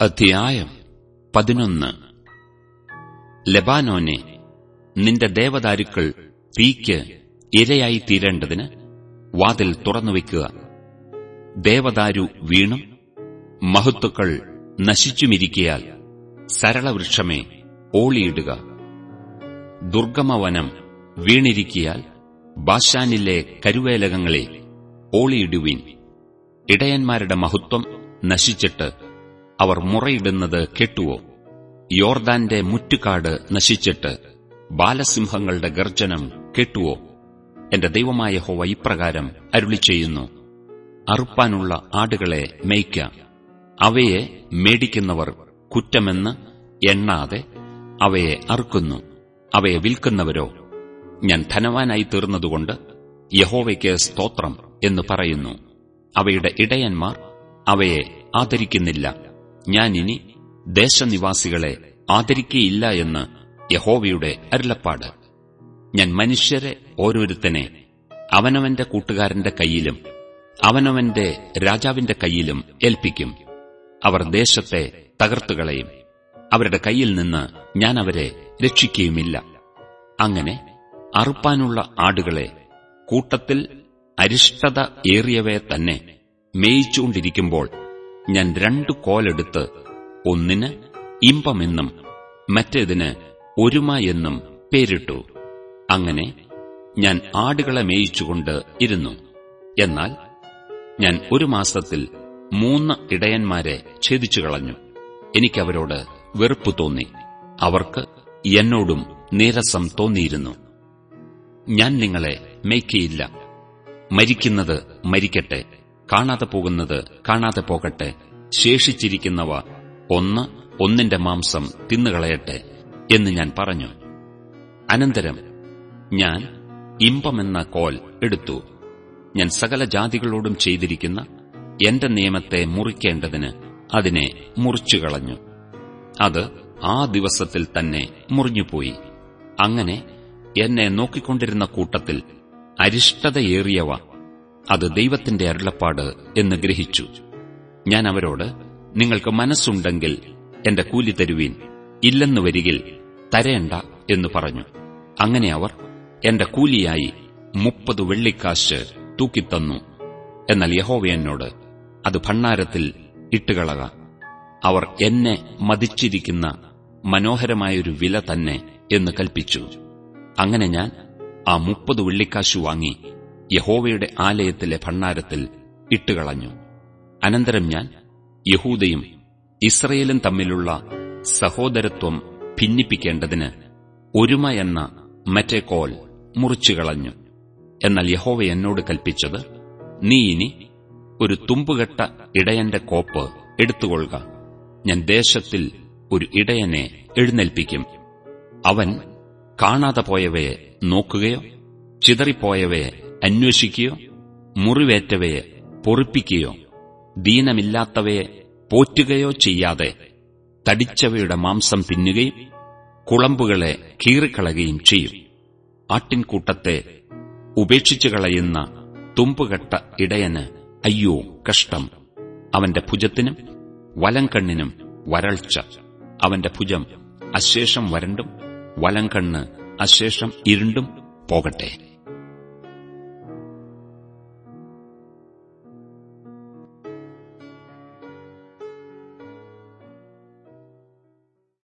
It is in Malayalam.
അധ്യായം പതിനൊന്ന്. ലബാനോനെ നിന്റെ ദേവദാരുക്കൾ തീക്ക് ഇരയായി തീരേണ്ടതിന് വാതിൽ തുറന്നുവെക്കുക ദേവദാരു വീണും മഹത്തുക്കൾ നശിച്ചുമിരിക്കയാൽ സരളവൃക്ഷമേ ഓളിയിടുക. ദുർഗമവനം വീണിരിക്കിയാൽ ബാഷാനിലെ കരുവേലകങ്ങളെ ഓളിയിടുവിൻ. ഇടയന്മാരുടെ മഹത്വം നശിച്ചിട്ട് അവർ മുറയിടുന്നത് കേട്ടുവോ? യോർദാന്റെ മുറ്റുകാട് നശിച്ചിട്ട് ബാലസിംഹങ്ങളുടെ ഗർജനം കേട്ടുവോ? എന്റെ ദൈവമായ ഹോവ ഇപ്രകാരം അരുളി ചെയ്യുന്നു അറുപ്പാനുള്ള ആടുകളെ മേയ്ക്ക. അവയെ മേടിക്കുന്നവർ കുറ്റമെന്ന് എണ്ണാതെ അവയെ അറുക്കുന്നു. അവയെ വിൽക്കുന്നവരോ? ഞാൻ ധനവാനായി തീർന്നതുകൊണ്ട് യഹോവയ്ക്ക് സ്തോത്രം എന്ന് പറയുന്നു. അവയുടെ ഇടയന്മാർ അവയെ ആദരിക്കുന്നില്ല. ഞാൻ ഇനി ദേശനിവാസികളെ ആദരിക്കയില്ല എന്ന് യഹോവയുടെ അരുളപ്പാട്. ഞാൻ മനുഷ്യരെ ഓരോരുത്തനെ അവനവന്റെ കൂട്ടുകാരന്റെ കയ്യിലും അവനവന്റെ രാജാവിന്റെ കയ്യിലും ഏൽപ്പിക്കും. അവർ ദേശത്തെ തകർത്തുകളയും അവരുടെ കയ്യിൽ നിന്ന് ഞാൻ അവരെ രക്ഷിക്കുകയുമില്ല അങ്ങനെ അറുപ്പാനുള്ള ആടുകളെ കൂട്ടത്തിൽ അരിഷ്ടത ഏറിയവയെ തന്നെ മേയിച്ചുകൊണ്ടിരിക്കുമ്പോൾ ഞാൻ രണ്ടു കോലെടുത്ത് ഒന്നിന് ഇമ്പമെന്നും മറ്റേതിന് ഒരുമ എന്നും പേരിട്ടു. അങ്ങനെ ഞാൻ ആടുകളെ മേയിച്ചുകൊണ്ട് ഇരുന്നു. എന്നാൽ ഞാൻ ഒരു മാസത്തിൽ മൂന്ന് ഇടയന്മാരെ ഛേദിച്ചു കളഞ്ഞു. എനിക്കവരോട് വെറുപ്പ് തോന്നി. അവർക്ക് എന്നോടും നീരസം തോന്നിയിരുന്നു. ഞാൻ നിങ്ങളെ മേയ്ക്കയില്ല. മരിക്കുന്നത് മരിക്കട്ടെ. കാണാതെ പോകുന്നത് കാണാതെ പോകട്ടെ. ശേഷിച്ചിരിക്കുന്നവ ഒന്ന് ഒന്നിന്റെ മാംസം തിന്നുകളയട്ടെ എന്ന് ഞാൻ പറഞ്ഞു. അനന്തരം ഞാൻ ഇമ്പമെന്ന കോൽ എടുത്തു. ഞാൻ സകല ജാതികളോടും ചെയ്തിരിക്കുന്ന എന്റെ നിയമത്തെ മുറിക്കേണ്ടതിന് അതിനെ മുറിച്ചുകളഞ്ഞു. അത് ആ ദിവസത്തിൽ തന്നെ മുറിഞ്ഞുപോയി. അങ്ങനെ എന്നെ നോക്കിക്കൊണ്ടിരുന്ന കൂട്ടത്തിൽ അരിഷ്ടതയേറിയവ അത് ദൈവത്തിന്റെ അരുളപ്പാട് എന്ന് ഗ്രഹിച്ചു. ഞാൻ അവരോട് നിങ്ങൾക്ക് മനസ്സുണ്ടെങ്കിൽ എന്റെ കൂലി തരുവീൻ ഇല്ലെന്നു വരികിൽ തരേണ്ട എന്ന് പറഞ്ഞു. അങ്ങനെ അവർ എന്റെ കൂലിയായി മുപ്പത് വെള്ളിക്കാശ് തൂക്കിത്തന്നു. എന്നാൽ യഹോവ എന്നോട് അത് ഭണ്ണാരത്തിൽ ഇട്ടുകളക. അവർ എന്നെ മതിച്ചിരിക്കുന്ന മനോഹരമായൊരു വില തന്നെ എന്ന് കൽപ്പിച്ചു. അങ്ങനെ ഞാൻ ആ മുപ്പത് വെള്ളിക്കാശു വാങ്ങി യഹോവയുടെ ആലയത്തിലെ ഭണ്ണാരത്തിൽ ഇട്ടുകളഞ്ഞു. അനന്തരം ഞാൻ യഹൂദയും ഇസ്രയേലും തമ്മിലുള്ള സഹോദരത്വം ഭിന്നിപ്പിക്കേണ്ടതിന് ഒരുമ എന്ന മറ്റേ കോൽ മുറിച്ചുകളഞ്ഞു. എന്നാൽ യഹോവ എന്നോട് കൽപ്പിച്ചത് നീ ഇനി ഒരു തുമ്പുകെട്ട ഇടയന്റെ കോപ്പ് എടുത്തുകൊള്ളുക. ഞാൻ ദേശത്തിൽ ഒരു ഇടയനെ എഴുന്നേൽപ്പിക്കും. അവൻ കാണാതെ പോയവയെ നോക്കുകയോ ചിതറിപ്പോയവയെ അന്വേഷിക്കുകയോ മുറിവേറ്റവയെ പൊറിപ്പിക്കുകയോ ദീനമില്ലാത്തവയെ പോറ്റുകയോ ചെയ്യാതെ തടിച്ചവയുടെ മാംസം തിന്നുകയും കുളമ്പുകളെ കീറിക്കളയുകയും ചെയ്യും. ആട്ടിൻകൂട്ടത്തെ ഉപേക്ഷിച്ചു കളയുന്ന തുമ്പുകെട്ട ഇടയന് അയ്യോ കഷ്ടം. അവന്റെ ഭുജത്തിനും വലംകണ്ണിനും വരൾച്ച. അവന്റെ ഭുജം അശേഷം വരണ്ടും വലംകണ്ണ് അശേഷം ഇരുണ്ടും പോകട്ടെ.